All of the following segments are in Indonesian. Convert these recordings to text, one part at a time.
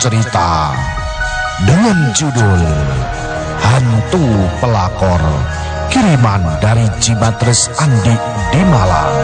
Cerita dengan judul Hantu Pelakor kiriman dari Cibatres Andi di Malang.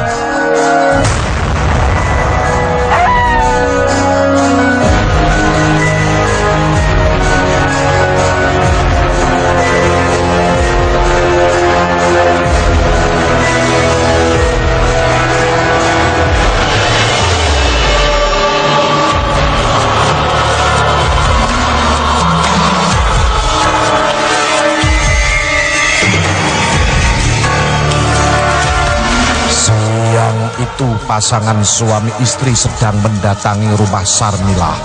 Pasangan suami istri sedang mendatangi rumah Sarmilah,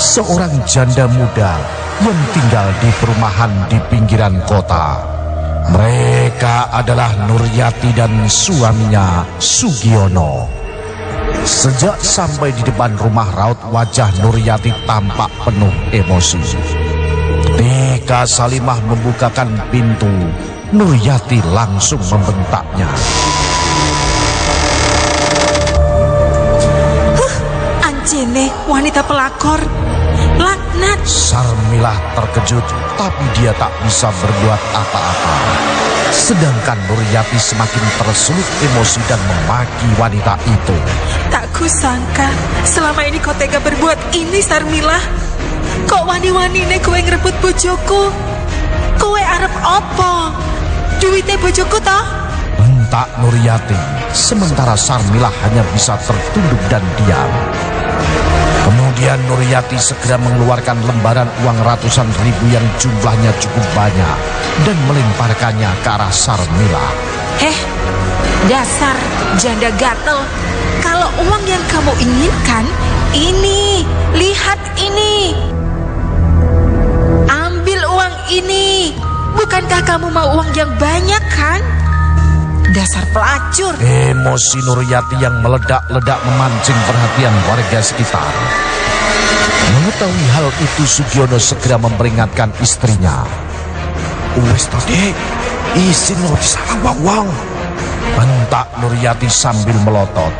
seorang janda muda yang tinggal di perumahan di pinggiran kota. Mereka adalah Nuryati dan suaminya Sugiono. Sejak sampai di depan rumah raut wajah Nuryati tampak penuh emosi. Ketika Salimah membukakan pintu, Nuryati langsung membentaknya. Anjene wanita pelakor Laknat Sarmilah terkejut, tapi dia tak bisa berbuat apa-apa. Sedangkan Nuryati semakin tersulut emosi dan memaki wanita itu. Tak kusangka Selama ini kau tega berbuat ini Sarmilah Kok wani-wani ne kowe ngerebut bojoku Kowe arep opo Duitnya bojoku toh Bentak Nuryati, sementara Sarmilah hanya bisa tertunduk dan diam. Kemudian Nuryati segera mengeluarkan lembaran uang ratusan ribu yang jumlahnya cukup banyak dan melemparkannya ke arah Sarmilah. Heh Dasar janda gatel Kalau uang yang kamu inginkan Ini Lihat ini Ambil uang ini Bukankah kamu mau uang yang banyak kan? Dasar pelacur Emosi Nuryati yang meledak-ledak memancing perhatian warga sekitar. Mengetahui hal itu Sugiono segera memperingatkan istrinya. Wes tadi, izin lo salah uang. Bentak Nuryati sambil melotot.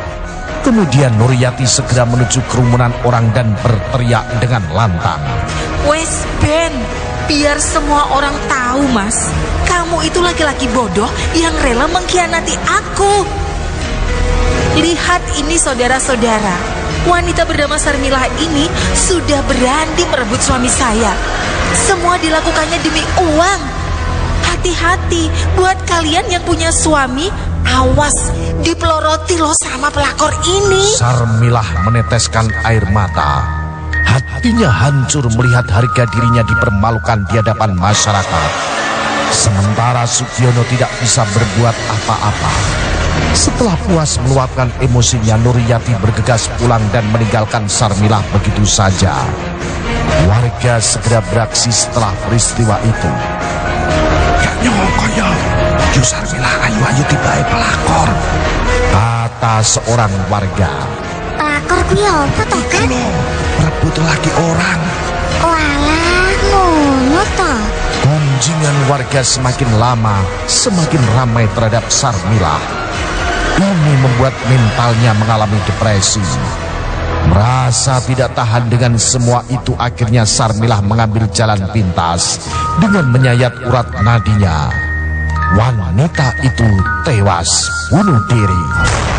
Kemudian Nuryati segera menuju kerumunan orang dan berteriak dengan lantang. Wes Ben Biar semua orang tahu mas. Kamu itu laki-laki bodoh Yang rela mengkhianati aku. Lihat ini saudara-saudara. Wanita bernama Sarmilah ini Sudah berani merebut suami saya. Semua dilakukannya demi uang. Hati-hati Buat kalian yang punya suami Awas Dipeloroti loh sama pelakor ini. Sarmilah meneteskan air mata. Hatinya hancur melihat harga dirinya dipermalukan di hadapan masyarakat. Sementara Sugiono tidak bisa berbuat apa-apa. Setelah puas meluapkan emosinya, Nuryati bergegas pulang dan meninggalkan Sarmilah begitu saja. Warga segera beraksi setelah peristiwa itu. Kaya, Yu Sarmilah ayu-ayu tiba pelakor. Kata seorang warga. Pelakor kuwi apa to, Kan? Merebut lagi orang. Walah, ngono to. Gunjingan warga semakin lama, semakin ramai terhadap Sarmilah. Ini membuat mentalnya mengalami depresi. Merasa tidak tahan dengan semua itu akhirnya Sarmilah mengambil jalan pintas dengan menyayat urat nadinya. Wanita itu tewas bunuh diri.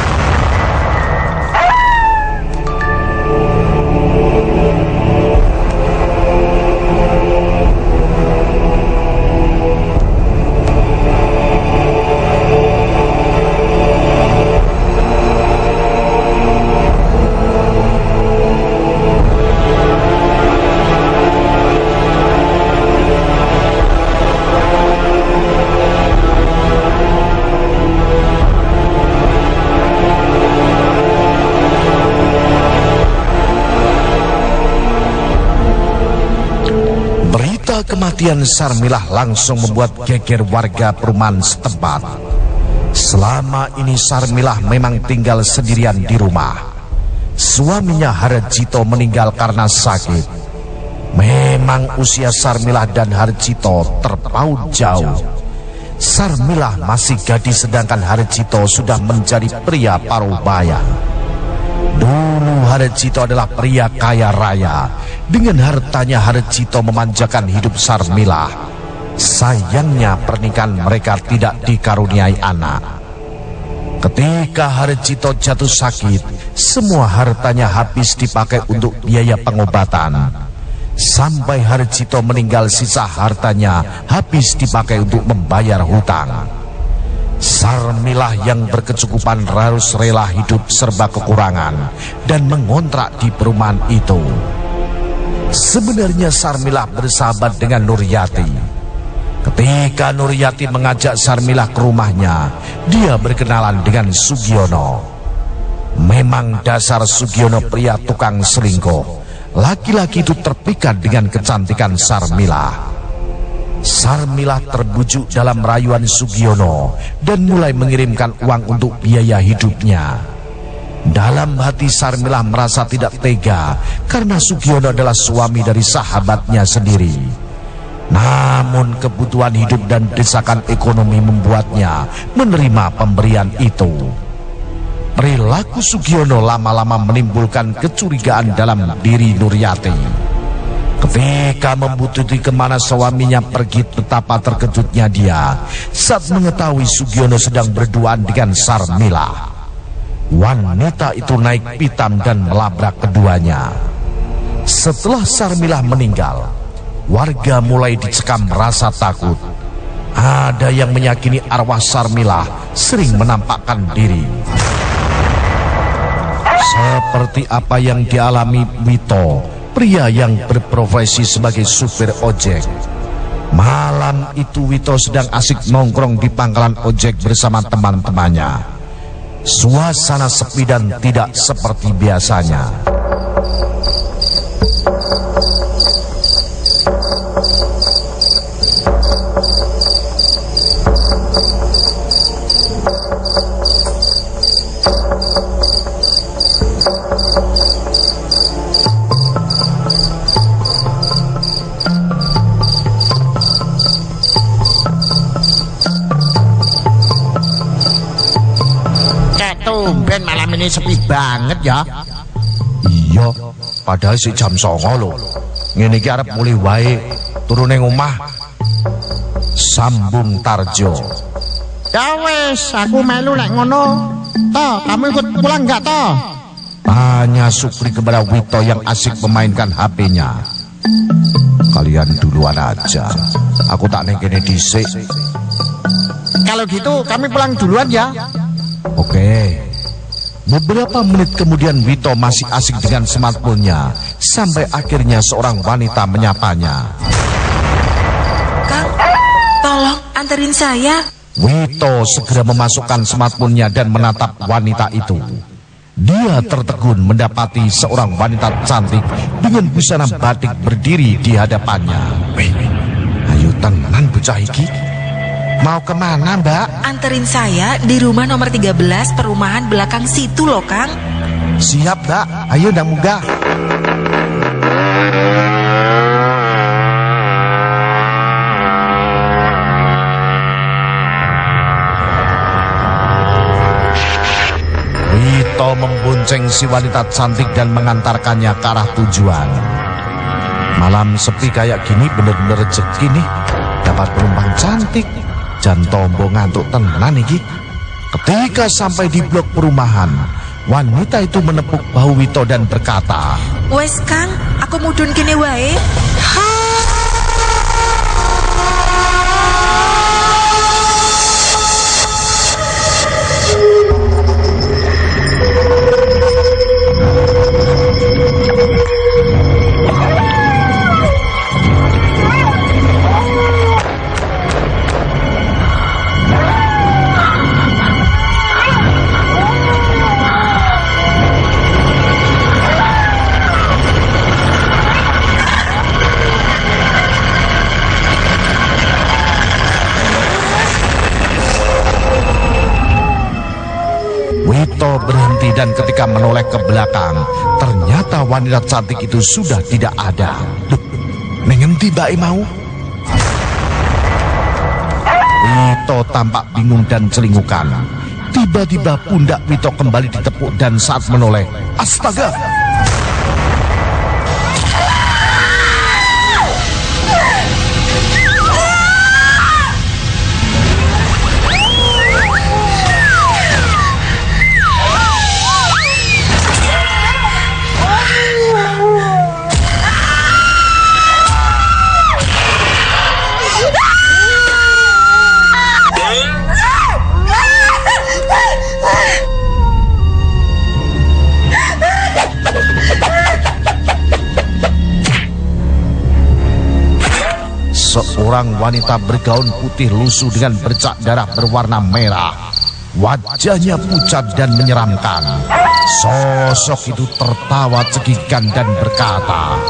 Kematian Sarmilah langsung membuat geger warga perumahan setempat. Selama ini Sarmilah memang tinggal sendirian di rumah. Suaminya Harjito meninggal karena sakit. Memang usia Sarmilah dan Harjito terpaut jauh. Sarmilah masih gadis sedangkan Harjito sudah menjadi pria paruh baya. Dulu Harjito adalah pria kaya raya. Dengan hartanya Harjito memanjakan hidup Sarmilah. Sayangnya pernikahan mereka tidak dikaruniai anak. Ketika Harjito jatuh sakit, semua hartanya habis dipakai untuk biaya pengobatan. Sampai Harjito meninggal sisa hartanya habis dipakai untuk membayar hutang. Sarmilah yang berkecukupan harus rela hidup serba kekurangan dan mengontrak di perumahan itu. Sebenarnya Sarmilah bersahabat dengan Nuryati. Ketika Nuryati mengajak Sarmilah ke rumahnya, dia berkenalan dengan Sugiono. Memang dasar Sugiono pria tukang selingkuh. Laki-laki itu terpikat dengan kecantikan Sarmilah. Sarmilah terbujuk dalam rayuan Sugiono dan mulai mengirimkan uang untuk biaya hidupnya. Dalam hati Sarmilah merasa tidak tega karena Sugiono adalah suami dari sahabatnya sendiri. Namun kebutuhan hidup dan desakan ekonomi membuatnya menerima pemberian itu. Perilaku Sugiono lama-lama menimbulkan kecurigaan dalam diri Nuryati. Ketika membutuhkan ke mana suaminya pergi betapa terkejutnya dia saat mengetahui Sugiono sedang berduaan dengan Sarmila. Wanita itu naik pitam dan melabrak keduanya. Setelah Sarmilah meninggal, warga mulai dicekam rasa takut. Ada yang meyakini arwah Sarmilah sering menampakkan diri. Seperti apa yang dialami Wito pria yang berprofesi sebagai supir ojek. Malam itu Wito sedang asik nongkrong di pangkalan ojek bersama teman-temannya. Suasana sepi dan tidak seperti biasanya. Ini sepi banget ya. Iya, padahal si jam songo lho. Ngene iki arep mulai wae turun ning omah. Sambung Tarjo. Ya wes, aku melu nek ngono. Toh, kamu ikut pulang enggak toh? Tanya Supri kepada Wito yang asik memainkan HP-nya. Kalian duluan aja. Aku tak neng kene dhisik. Kalau gitu kami pulang duluan ya. Oke. Beberapa menit kemudian Wito masih asik dengan smartphone-nya sampai akhirnya seorang wanita menyapanya. Kang, tolong anterin saya. Wito segera memasukkan smartphone-nya dan menatap wanita itu. Dia tertegun mendapati seorang wanita cantik dengan busana batik berdiri di hadapannya. Wih, ayo tenan bocah iki. Mau ke mana mbak? Anterin saya di rumah nomor 13 perumahan belakang situ loh Kang. Siap mbak, ayo dah munggah. Wito membonceng si wanita cantik dan mengantarkannya ke arah tujuan. Malam sepi kayak gini bener-bener rezeki nih. Dapat penumpang cantik. Jan tombo ngantuk tenan iki. Ketika sampai di blok perumahan, wanita itu menepuk bahu Wito dan berkata, Wes Kang, aku mudun kene wae. Wito berhenti dan ketika menoleh ke belakang, ternyata wanita cantik itu sudah tidak ada. Loh, nengendi Mbak mau? Wito tampak bingung dan celingukan. Tiba-tiba pundak Wito kembali ditepuk dan saat menoleh, astaga, seorang wanita bergaun putih lusuh dengan bercak darah berwarna merah. Wajahnya pucat dan menyeramkan. Sosok itu tertawa cekikan dan berkata,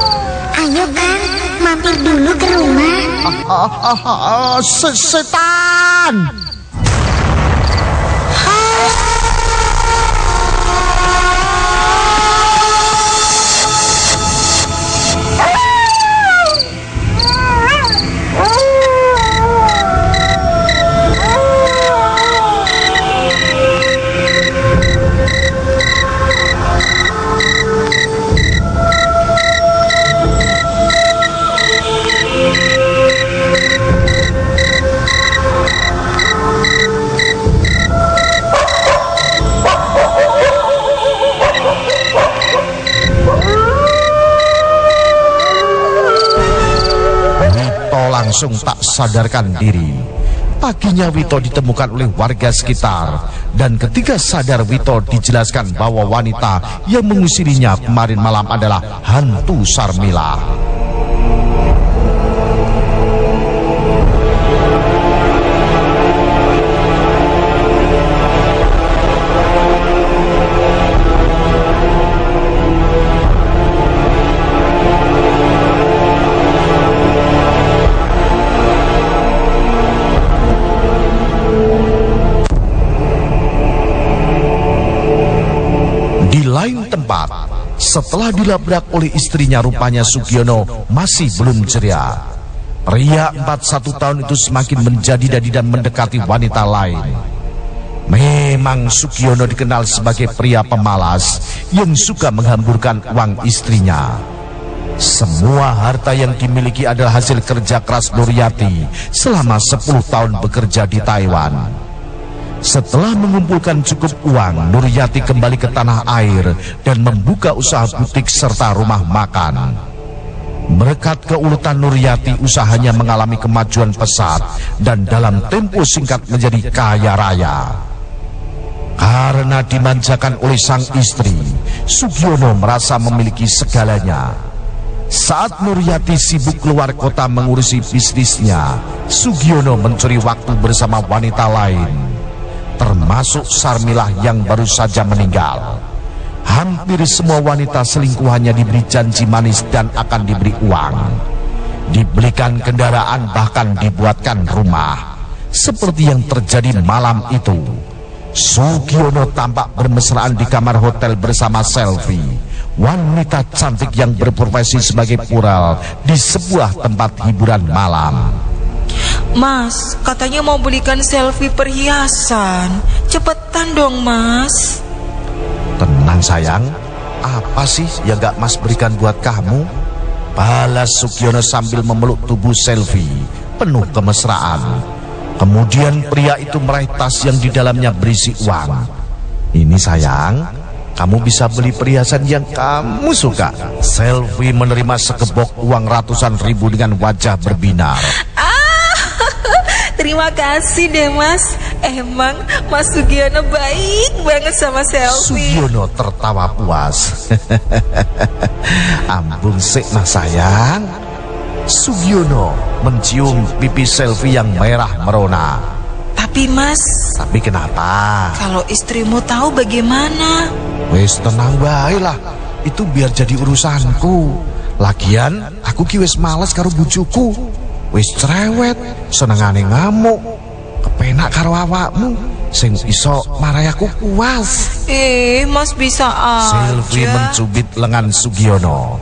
Ayo Kang, mampir dulu ke rumah. Ah, ah, ah, ah, se- setan! Langsung tak sadarkan diri. Paginya Wito ditemukan oleh warga sekitar dan ketika sadar Wito dijelaskan bahwa wanita yang mengusirinya kemarin malam adalah hantu Sarmila. Tempat, setelah dilabrak oleh istrinya rupanya Sugiono masih belum ceria. Pria 41 tahun itu semakin menjadi-jadi dan mendekati wanita lain. Memang Sugiono dikenal sebagai pria pemalas yang suka menghamburkan uang istrinya. Semua harta yang dimiliki adalah hasil kerja keras Nuryati selama 10 tahun bekerja di Taiwan. Setelah mengumpulkan cukup uang, Nuryati kembali ke tanah air dan membuka usaha butik serta rumah makan. Berkat keuletan Nuryati, usahanya mengalami kemajuan pesat dan dalam tempo singkat menjadi kaya raya. Karena dimanjakan oleh sang istri, Sugiono merasa memiliki segalanya. Saat Nuryati sibuk keluar kota mengurusi bisnisnya, Sugiono mencuri waktu bersama wanita lain termasuk Sarmilah yang baru saja meninggal. Hampir semua wanita selingkuhannya diberi janji manis dan akan diberi uang. Dibelikan kendaraan bahkan dibuatkan rumah. Seperti yang terjadi malam itu. Sugiono tampak bermesraan di kamar hotel bersama Selfie. Wanita cantik yang berprofesi sebagai pural di sebuah tempat hiburan malam. Mas, katanya mau belikan selfie perhiasan. Cepetan dong, Mas. Tenang sayang, apa sih yang gak mas berikan buat kamu? Balas Sugiono sambil memeluk tubuh selfie, penuh kemesraan. Kemudian pria itu meraih tas yang di dalamnya berisi uang. Ini sayang, kamu bisa beli perhiasan yang kamu suka. Selfie menerima sekebok uang ratusan ribu dengan wajah berbinar. Terima kasih deh, Mas. Emang Mas Sugiono baik banget sama selfie. Sugiono tertawa puas. Ambung sik nah sayang. Sugiono mencium pipi selfie yang merah merona. Tapi Mas, Tapi kenapa? kalau istrimu tahu bagaimana? Wis tenang bae lah. Itu biar jadi urusanku. Lagian aku ki wis males karo bujuku. Wis cerewet, senengane ngamuk. Kepenak karo awakmu sing iso marai aku puas. Eh, Mas bisa Selfie aja. mencubit lengan Sugiono.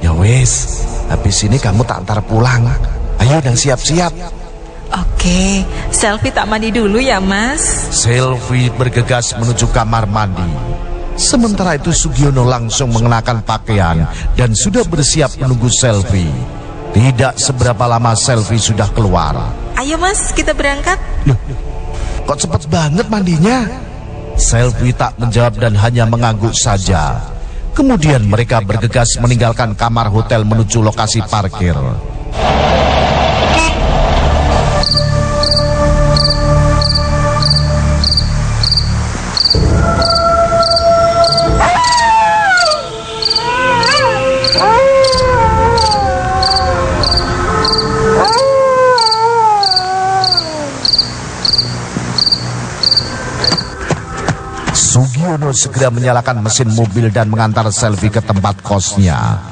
Ya wis, habis ini kamu tak antar pulang. Ayo dan siap-siap. Oke, selfie tak mandi dulu ya, Mas. Selfie bergegas menuju kamar mandi. Sementara itu Sugiono langsung mengenakan pakaian dan sudah bersiap menunggu selfie. Tidak seberapa lama selfie sudah keluar. Ayo, Mas, kita berangkat. Loh, kok cepet banget mandinya? Selfie tak menjawab dan hanya mengangguk saja. Kemudian mereka bergegas meninggalkan kamar hotel menuju lokasi parkir. Sugiono segera menyalakan mesin mobil dan mengantar Selvi ke tempat kosnya.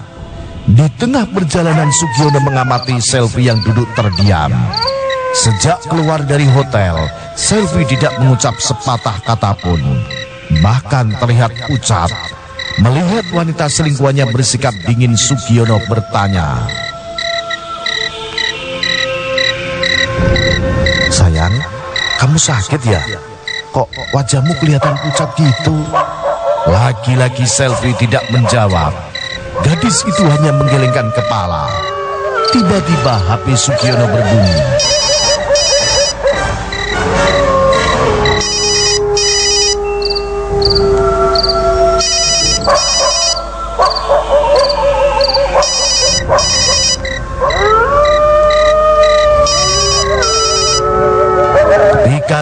Di tengah perjalanan Sugiono mengamati Selvi yang duduk terdiam. Sejak keluar dari hotel, Selvi tidak mengucap sepatah kata pun. Bahkan terlihat pucat. Melihat wanita selingkuhannya bersikap dingin, Sugiono bertanya. Sayang, kamu sakit ya? Kok wajahmu kelihatan pucat gitu? Lagi-lagi Selvi tidak menjawab. Gadis itu hanya menggelengkan kepala. Tiba-tiba HP Sugiono berbunyi.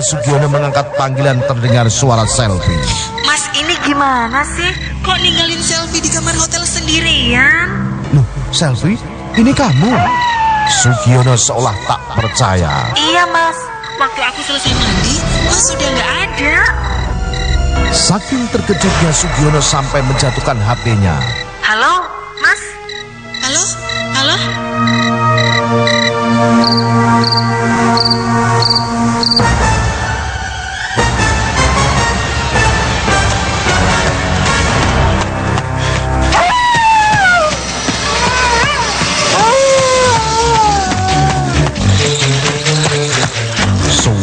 Sugiono mengangkat panggilan terdengar suara Selvi. Mas ini gimana sih? Kok ninggalin selfie di kamar hotel sendirian? Loh, Selvi, ini kamu? Sugiono seolah tak percaya. Iya mas, waktu aku selesai mandi, mas sudah nggak ada. Saking terkejutnya Sugiono sampai menjatuhkan HP-nya. Halo, mas? Halo? Halo?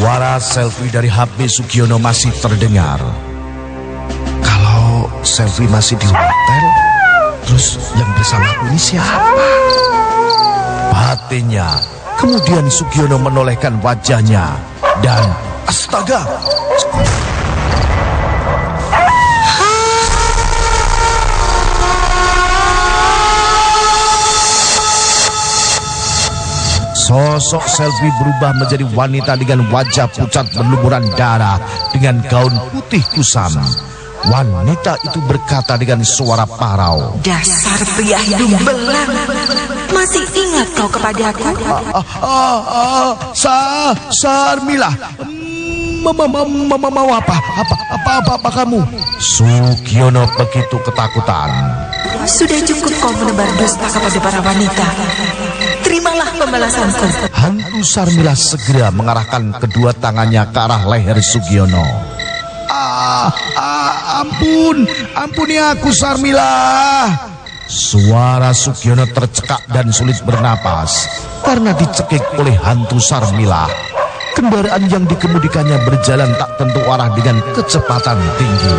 Suara selfie dari HP Sugiono masih terdengar. Kalau selfie masih di hotel, terus yang bersama ini siapa? Batinnya. Kemudian Sugiono menolehkan wajahnya dan astaga, Sosok selfie berubah menjadi wanita dengan wajah pucat berlumuran darah dengan gaun putih kusam. Wanita itu berkata dengan suara parau. Dasar pria hidung belang. Masih kau kepadaku? Ah, ah, ah, sa, Sarmila. Mama, mama, mama, mau apa? Apa, apa, apa, apa kamu? Sugiono begitu ketakutan. Sudah cukup kau menebar dusta kepada para wanita. Terimalah pembalasanku. Hantu Sarmila segera mengarahkan kedua tangannya ke arah leher Sugiono. Ah, ah, ampun, ampuni aku Sarmila. Suara Sugiono tercekak dan sulit bernapas karena dicekik oleh hantu Sarmila. Kendaraan yang dikemudikannya berjalan tak tentu arah dengan kecepatan tinggi.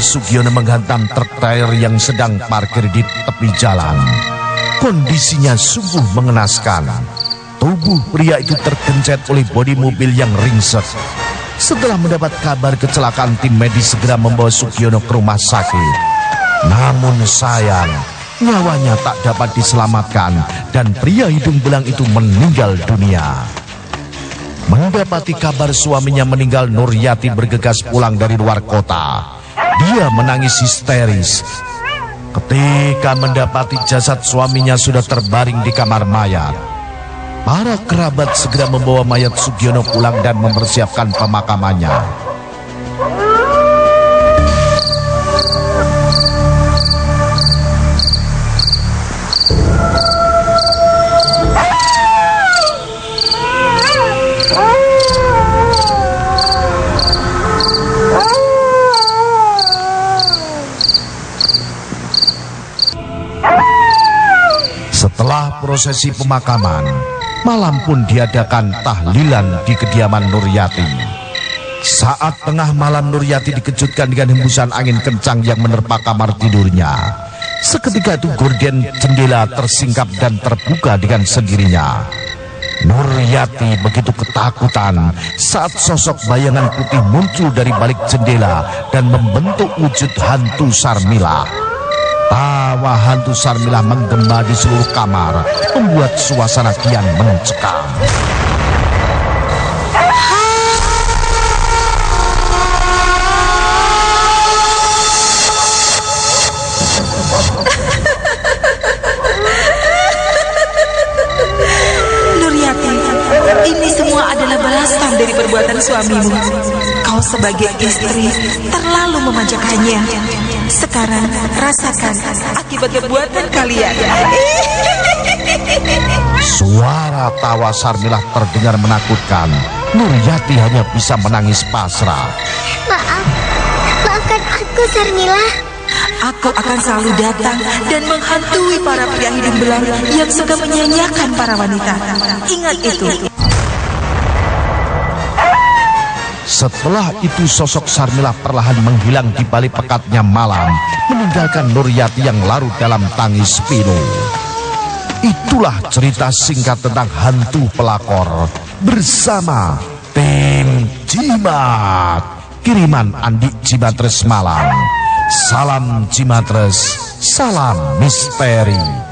Sugiono menghantam truk yang sedang parkir di tepi jalan. Kondisinya sungguh mengenaskan. Tubuh pria itu tergencet oleh bodi mobil yang ringsek. Setelah mendapat kabar kecelakaan, tim medis segera membawa Sugiono ke rumah sakit. Namun sayang, nyawanya tak dapat diselamatkan dan pria hidung belang itu meninggal dunia. Mendapati kabar suaminya meninggal, Nuryati bergegas pulang dari luar kota. Dia menangis histeris. Ketika mendapati jasad suaminya sudah terbaring di kamar mayat. Para kerabat segera membawa mayat Sugiono pulang dan mempersiapkan pemakamannya. Setelah prosesi pemakaman, malam pun diadakan tahlilan di kediaman Nuryati. Saat tengah malam Nuryati dikejutkan dengan hembusan angin kencang yang menerpa kamar tidurnya. Seketika itu gorden jendela tersingkap dan terbuka dengan sendirinya. Nuryati begitu ketakutan saat sosok bayangan putih muncul dari balik jendela dan membentuk wujud hantu Sarmila. Tawa hantu Sarmila menggema di seluruh kamar, membuat suasana kian mencekam. Nuryati, ini semua adalah balasan dari perbuatan suamimu. Kau sebagai istri terlalu memanjakannya. Sekarang rasakan akibat perbuatan kalian. Suara tawa Sarmilah terdengar menakutkan. Nuryati hanya bisa menangis pasrah. Maaf, maafkan aku Sarmila. Aku akan selalu datang dan menghantui para pria hidung belang yang suka menyanyiakan para wanita. Ingat itu. Setelah itu sosok Sarmilah perlahan menghilang di balik pekatnya malam, meninggalkan Nuryati yang larut dalam tangis pilu. Itulah cerita singkat tentang hantu pelakor bersama tim Jimat. Kiriman Andi Jimatres Malang. Salam Jimatres, salam misteri.